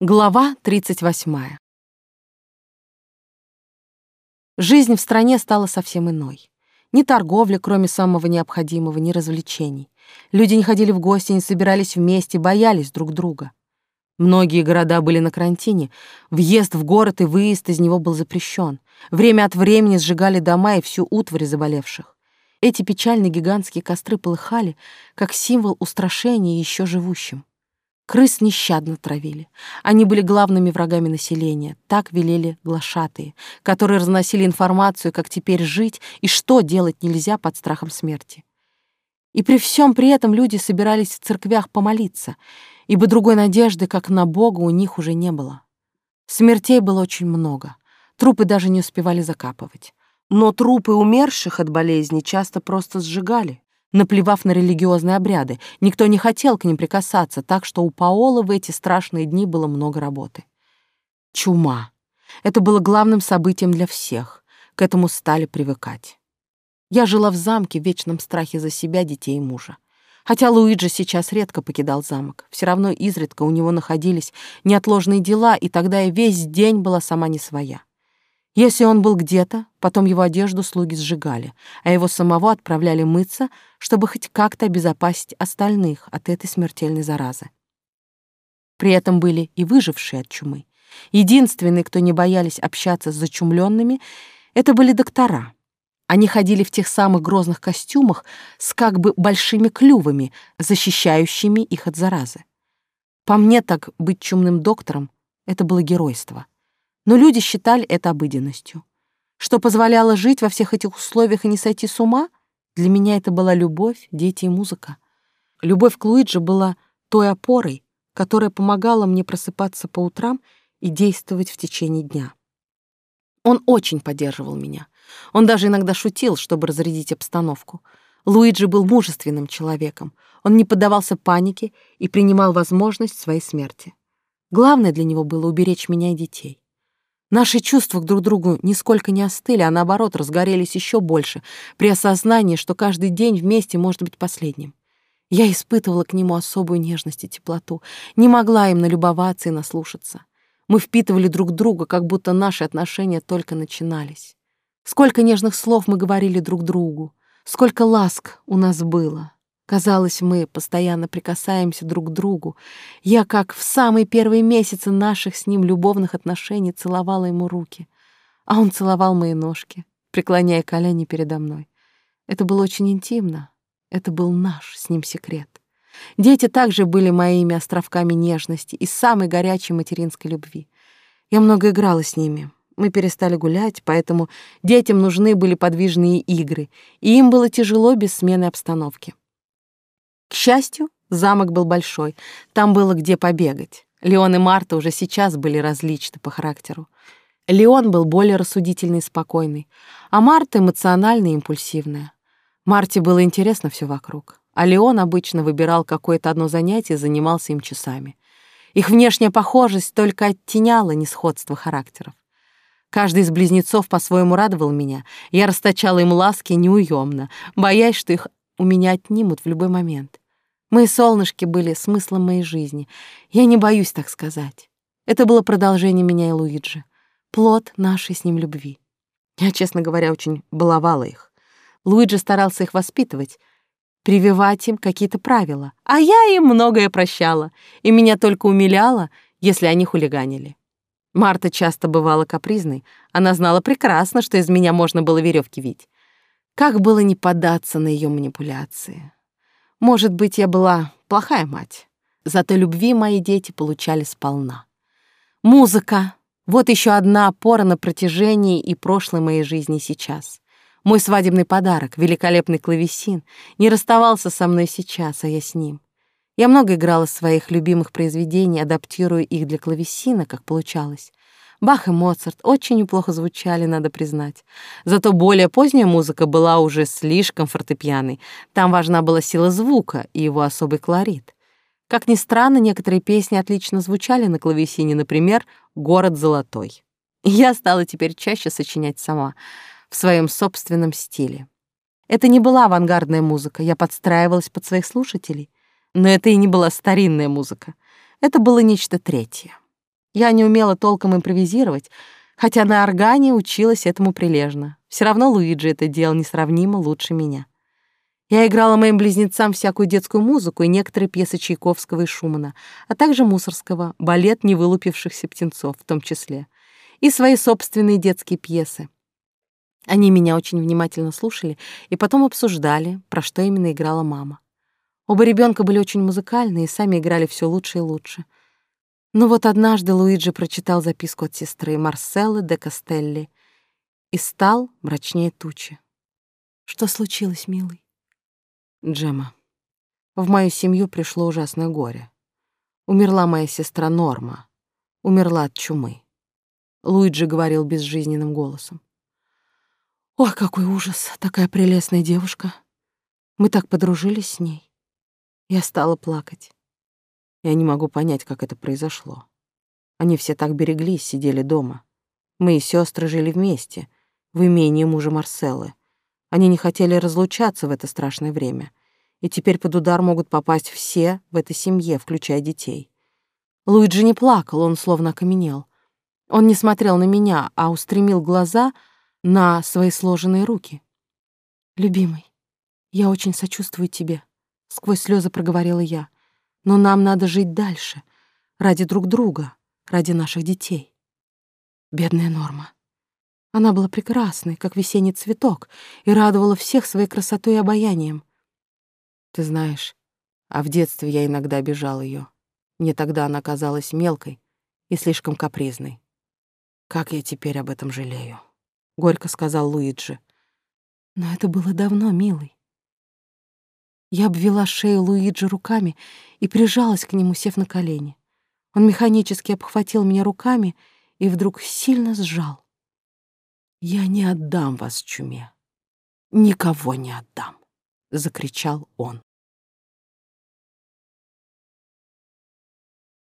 Глава 38. Жизнь в стране стала совсем иной. Ни торговли, кроме самого необходимого, ни развлечений. Люди не ходили в гости, не собирались вместе, боялись друг друга. Многие города были на карантине. Въезд в город и выезд из него был запрещен. Время от времени сжигали дома и всю утварь заболевших. Эти печальные гигантские костры полыхали, как символ устрашения еще живущим. Крыс нещадно травили. Они были главными врагами населения, так велели глашатые, которые разносили информацию, как теперь жить и что делать нельзя под страхом смерти. И при всем при этом люди собирались в церквях помолиться, ибо другой надежды, как на Бога, у них уже не было. Смертей было очень много, трупы даже не успевали закапывать. Но трупы умерших от болезни часто просто сжигали наплевав на религиозные обряды. Никто не хотел к ним прикасаться, так что у Паолы в эти страшные дни было много работы. Чума. Это было главным событием для всех. К этому стали привыкать. Я жила в замке в вечном страхе за себя, детей и мужа. Хотя Луиджи сейчас редко покидал замок, все равно изредка у него находились неотложные дела, и тогда я весь день была сама не своя. Если он был где-то, потом его одежду слуги сжигали, а его самого отправляли мыться, чтобы хоть как-то обезопасить остальных от этой смертельной заразы. При этом были и выжившие от чумы. Единственные, кто не боялись общаться с зачумленными, это были доктора. Они ходили в тех самых грозных костюмах с как бы большими клювами, защищающими их от заразы. По мне так быть чумным доктором — это было геройство — но люди считали это обыденностью. Что позволяло жить во всех этих условиях и не сойти с ума? Для меня это была любовь, дети и музыка. Любовь к Луиджи была той опорой, которая помогала мне просыпаться по утрам и действовать в течение дня. Он очень поддерживал меня. Он даже иногда шутил, чтобы разрядить обстановку. Луиджи был мужественным человеком. Он не поддавался панике и принимал возможность своей смерти. Главное для него было уберечь меня и детей. Наши чувства к друг другу нисколько не остыли, а наоборот разгорелись еще больше при осознании, что каждый день вместе может быть последним. Я испытывала к нему особую нежность и теплоту, не могла им налюбоваться и наслушаться. Мы впитывали друг друга, как будто наши отношения только начинались. Сколько нежных слов мы говорили друг другу, сколько ласк у нас было. Казалось, мы постоянно прикасаемся друг к другу. Я, как в самые первые месяцы наших с ним любовных отношений, целовала ему руки, а он целовал мои ножки, преклоняя колени передо мной. Это было очень интимно. Это был наш с ним секрет. Дети также были моими островками нежности и самой горячей материнской любви. Я много играла с ними. Мы перестали гулять, поэтому детям нужны были подвижные игры, и им было тяжело без смены обстановки. К счастью, замок был большой, там было где побегать. Леон и Марта уже сейчас были различны по характеру. Леон был более рассудительный и спокойный, а Марта эмоциональная и импульсивная. Марте было интересно все вокруг, а Леон обычно выбирал какое-то одно занятие и занимался им часами. Их внешняя похожесть только оттеняла несходство характеров. Каждый из близнецов по-своему радовал меня. Я расточала им ласки неуемно, боясь, что их у меня отнимут в любой момент. Мои солнышки были смыслом моей жизни. Я не боюсь так сказать. Это было продолжение меня и Луиджи. Плод нашей с ним любви. Я, честно говоря, очень баловала их. Луиджи старался их воспитывать, прививать им какие-то правила, а я им многое прощала, и меня только умиляло, если они хулиганили. Марта часто бывала капризной, она знала прекрасно, что из меня можно было веревки вить. Как было не поддаться на ее манипуляции? Может быть, я была плохая мать, зато любви мои дети получали сполна. Музыка — вот еще одна опора на протяжении и прошлой моей жизни сейчас. Мой свадебный подарок, великолепный клавесин, не расставался со мной сейчас, а я с ним. Я много играла своих любимых произведений, адаптируя их для клавесина, как получалось. Бах и Моцарт очень неплохо звучали, надо признать. Зато более поздняя музыка была уже слишком фортепианной. Там важна была сила звука и его особый колорит. Как ни странно, некоторые песни отлично звучали на клавесине, например, «Город золотой». Я стала теперь чаще сочинять сама, в своем собственном стиле. Это не была авангардная музыка, я подстраивалась под своих слушателей. Но это и не была старинная музыка. Это было нечто третье. Я не умела толком импровизировать, хотя на органе училась этому прилежно. Все равно Луиджи это делал несравнимо лучше меня. Я играла моим близнецам всякую детскую музыку и некоторые пьесы Чайковского и Шумана, а также Мусорского, балет невылупившихся птенцов в том числе, и свои собственные детские пьесы. Они меня очень внимательно слушали и потом обсуждали, про что именно играла мама. Оба ребенка были очень музыкальны и сами играли все лучше и лучше. Но вот однажды Луиджи прочитал записку от сестры Марселлы де Кастелли и стал мрачнее тучи. «Что случилось, милый?» «Джема, в мою семью пришло ужасное горе. Умерла моя сестра Норма. Умерла от чумы». Луиджи говорил безжизненным голосом. Ох, какой ужас, такая прелестная девушка. Мы так подружились с ней. Я стала плакать. Я не могу понять, как это произошло. Они все так береглись, сидели дома. Мы и сестры жили вместе, в имении мужа Марселлы. Они не хотели разлучаться в это страшное время. И теперь под удар могут попасть все в этой семье, включая детей. Луиджи не плакал, он словно окаменел. Он не смотрел на меня, а устремил глаза — на свои сложенные руки. «Любимый, я очень сочувствую тебе», — сквозь слезы проговорила я. «Но нам надо жить дальше, ради друг друга, ради наших детей». Бедная Норма. Она была прекрасной, как весенний цветок, и радовала всех своей красотой и обаянием. Ты знаешь, а в детстве я иногда обижал ее. Мне тогда она казалась мелкой и слишком капризной. Как я теперь об этом жалею горько сказал Луиджи. Но это было давно, милый. Я обвела шею Луиджи руками и прижалась к нему, сев на колени. Он механически обхватил меня руками и вдруг сильно сжал. «Я не отдам вас чуме. Никого не отдам!» — закричал он.